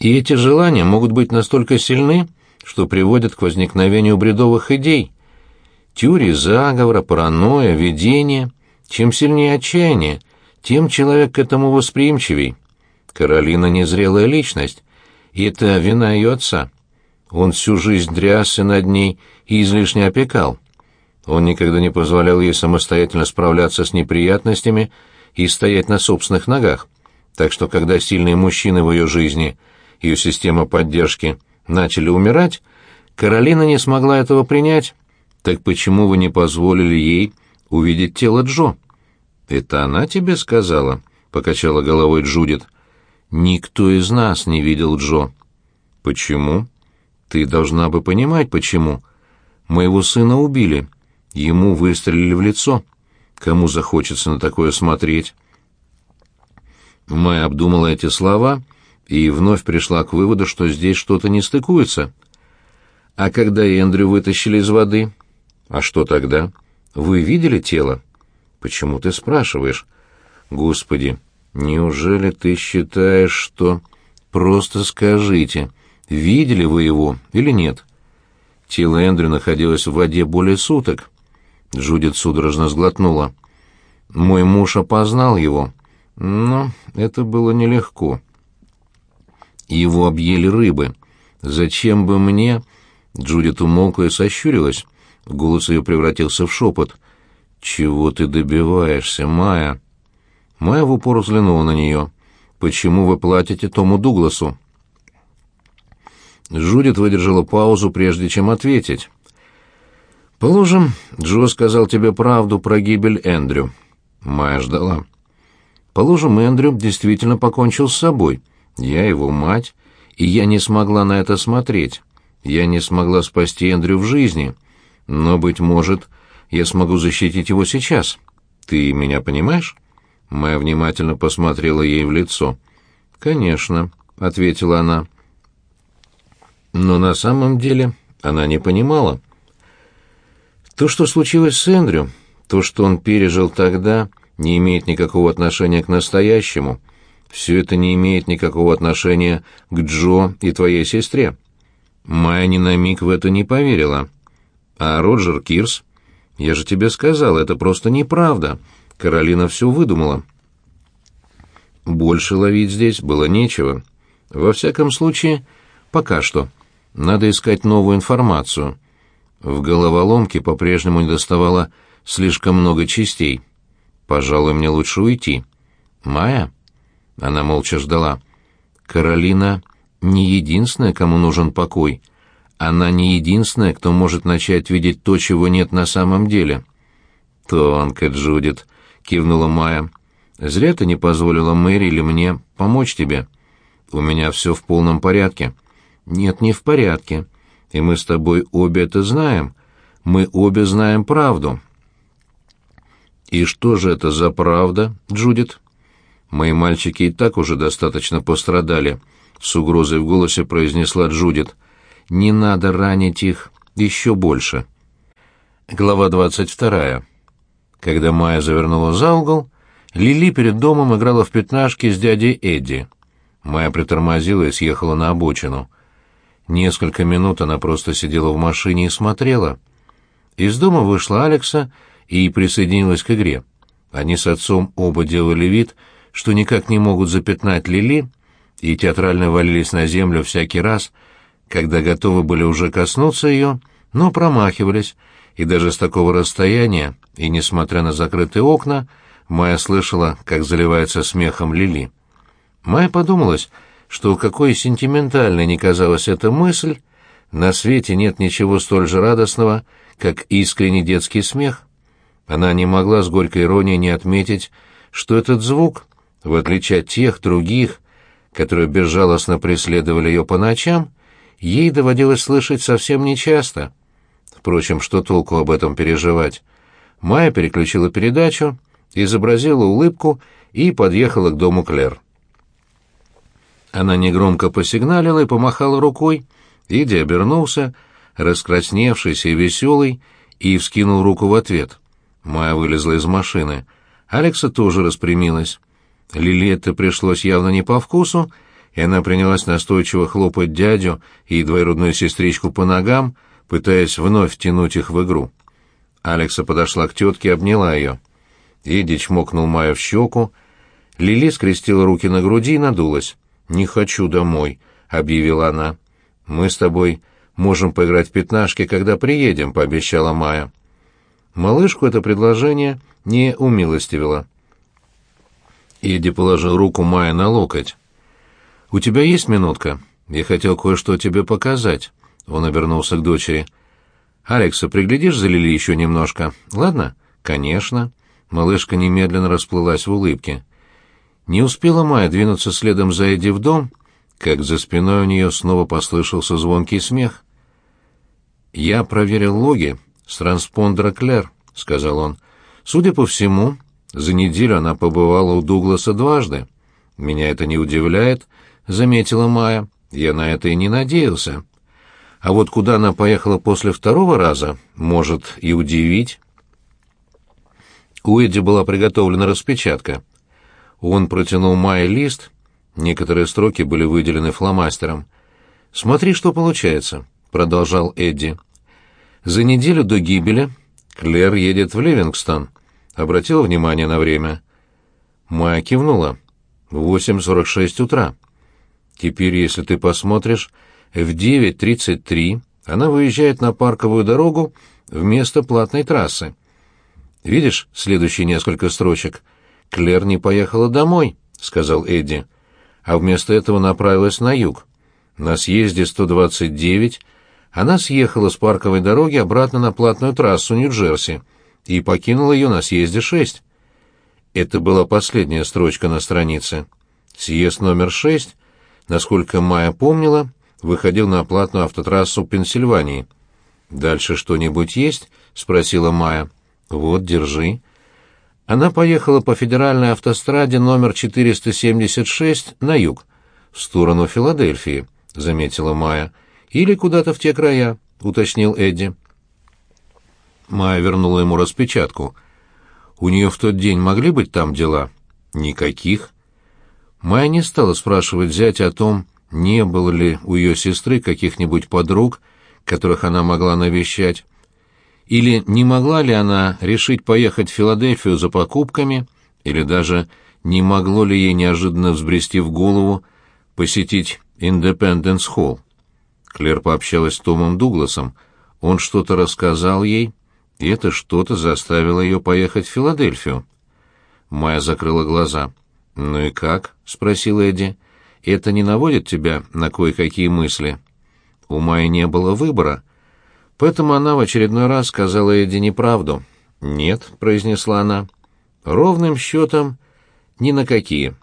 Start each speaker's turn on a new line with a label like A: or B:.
A: И эти желания могут быть настолько сильны, что приводят к возникновению бредовых идей. Теории заговора, паранойя, видения. Чем сильнее отчаяние, тем человек к этому восприимчивей. Каролина незрелая личность, и это вина ее отца. Он всю жизнь дрясся над ней и излишне опекал. Он никогда не позволял ей самостоятельно справляться с неприятностями и стоять на собственных ногах. Так что, когда сильные мужчины в ее жизни, ее система поддержки, начали умирать, Каролина не смогла этого принять. Так почему вы не позволили ей увидеть тело Джо? Это она тебе сказала? покачала головой Джудит. Никто из нас не видел Джо. Почему? Ты должна бы понимать, почему. Моего сына убили. Ему выстрелили в лицо. Кому захочется на такое смотреть? Май обдумала эти слова и вновь пришла к выводу, что здесь что-то не стыкуется. А когда Эндрю вытащили из воды? А что тогда? Вы видели тело? Почему ты спрашиваешь? Господи, неужели ты считаешь, что... Просто скажите, видели вы его или нет? Тело Эндрю находилось в воде более суток. Джудит судорожно сглотнула. Мой муж опознал его, но это было нелегко. Его объели рыбы. Зачем бы мне... Джудит умолкла и сощурилась. Голос ее превратился в шепот. «Чего ты добиваешься, Майя?» Майя в упор взглянула на нее. «Почему вы платите Тому Дугласу?» Джудит выдержала паузу, прежде чем ответить. «Положим, Джо сказал тебе правду про гибель Эндрю». Майя ждала. «Положим, Эндрю действительно покончил с собой. Я его мать, и я не смогла на это смотреть. Я не смогла спасти Эндрю в жизни, но, быть может, я смогу защитить его сейчас. Ты меня понимаешь?» Майя внимательно посмотрела ей в лицо. «Конечно», — ответила она. Но на самом деле она не понимала. То, что случилось с Эндрю, то, что он пережил тогда, не имеет никакого отношения к настоящему. Все это не имеет никакого отношения к Джо и твоей сестре. Майя ни на миг в это не поверила. А Роджер Кирс? Я же тебе сказал, это просто неправда. Каролина все выдумала. Больше ловить здесь было нечего. Во всяком случае, пока что. Надо искать новую информацию. В головоломке по-прежнему недоставало слишком много частей. Пожалуй, мне лучше уйти. Майя? Она молча ждала. Каролина не единственная, кому нужен покой. Она не единственная, кто может начать видеть то, чего нет на самом деле. Тонко, Джудит, кивнула Майя. Зря ты не позволила Мэри или мне помочь тебе. У меня все в полном порядке. Нет, не в порядке. И мы с тобой обе это знаем. Мы обе знаем правду. И что же это за правда, Джудит? Мои мальчики и так уже достаточно пострадали, с угрозой в голосе произнесла Джудит. Не надо ранить их еще больше. Глава двадцать вторая. Когда Майя завернула за угол, Лили перед домом играла в пятнашки с дядей Эдди. Майя притормозила и съехала на обочину. Несколько минут она просто сидела в машине и смотрела. Из дома вышла Алекса и присоединилась к игре. Они с отцом оба делали вид, что никак не могут запятнать Лили, и театрально валились на землю всякий раз, когда готовы были уже коснуться ее, но промахивались, и даже с такого расстояния, и несмотря на закрытые окна, Майя слышала, как заливается смехом Лили. Майя подумалась, что какой сентиментальной не казалась эта мысль, на свете нет ничего столь же радостного, как искренний детский смех. Она не могла с горькой иронией не отметить, что этот звук, в отличие от тех других, которые безжалостно преследовали ее по ночам, ей доводилось слышать совсем нечасто. Впрочем, что толку об этом переживать? Майя переключила передачу, изобразила улыбку и подъехала к дому Клэр. Она негромко посигналила и помахала рукой. Иди обернулся, раскрасневшийся и веселый, и вскинул руку в ответ. Майя вылезла из машины. Алекса тоже распрямилась. Лилетте пришлось явно не по вкусу, и она принялась настойчиво хлопать дядю и двоюродную сестричку по ногам, пытаясь вновь втянуть их в игру. Алекса подошла к тетке и обняла ее. Эдди чмокнул Майю в щеку. Лили скрестила руки на груди и надулась. «Не хочу домой», — объявила она. «Мы с тобой можем поиграть в пятнашки, когда приедем», — пообещала Майя. Малышку это предложение не умилостивило. Эдди положил руку Майя на локоть. «У тебя есть минутка? Я хотел кое-что тебе показать». Он обернулся к дочери. «Алекса, приглядишь за Лили еще немножко? Ладно?» «Конечно». Малышка немедленно расплылась в улыбке. Не успела Майя двинуться следом за Эдди в дом, как за спиной у нее снова послышался звонкий смех. «Я проверил логи с транспондера Клэр», — сказал он. «Судя по всему, за неделю она побывала у Дугласа дважды. Меня это не удивляет, — заметила Майя. Я на это и не надеялся. А вот куда она поехала после второго раза, может и удивить». У Эдди была приготовлена распечатка. Он протянул Майе лист, некоторые строки были выделены фломастером. «Смотри, что получается», — продолжал Эдди. «За неделю до гибели Клэр едет в Ливингстон». Обратила внимание на время. Майя кивнула. «Восемь сорок шесть утра». «Теперь, если ты посмотришь, в девять тридцать три она выезжает на парковую дорогу вместо платной трассы. Видишь следующие несколько строчек? Клэр не поехала домой, сказал Эдди, а вместо этого направилась на юг. На съезде 129 она съехала с парковой дороги обратно на платную трассу Нью-Джерси и покинула ее на съезде 6. Это была последняя строчка на странице. Съезд номер 6, насколько Майя помнила, выходил на платную автотрассу Пенсильвании. «Дальше что-нибудь есть?» — спросила Майя. «Вот, держи». Она поехала по федеральной автостраде номер 476 на юг, в сторону Филадельфии, — заметила Майя. «Или куда-то в те края», — уточнил Эдди. Майя вернула ему распечатку. «У нее в тот день могли быть там дела?» «Никаких». Майя не стала спрашивать зятя о том, не было ли у ее сестры каких-нибудь подруг, которых она могла навещать, или не могла ли она решить поехать в Филадельфию за покупками, или даже не могло ли ей неожиданно взбрести в голову посетить Индепенденс Холл. Клэр пообщалась с Томом Дугласом. Он что-то рассказал ей, и это что-то заставило ее поехать в Филадельфию. Майя закрыла глаза. «Ну и как?» — спросил Эдди. «Это не наводит тебя на кое-какие мысли?» У Майи не было выбора. Поэтому она в очередной раз сказала Эдди неправду. «Нет», — произнесла она, — «ровным счетом ни на какие».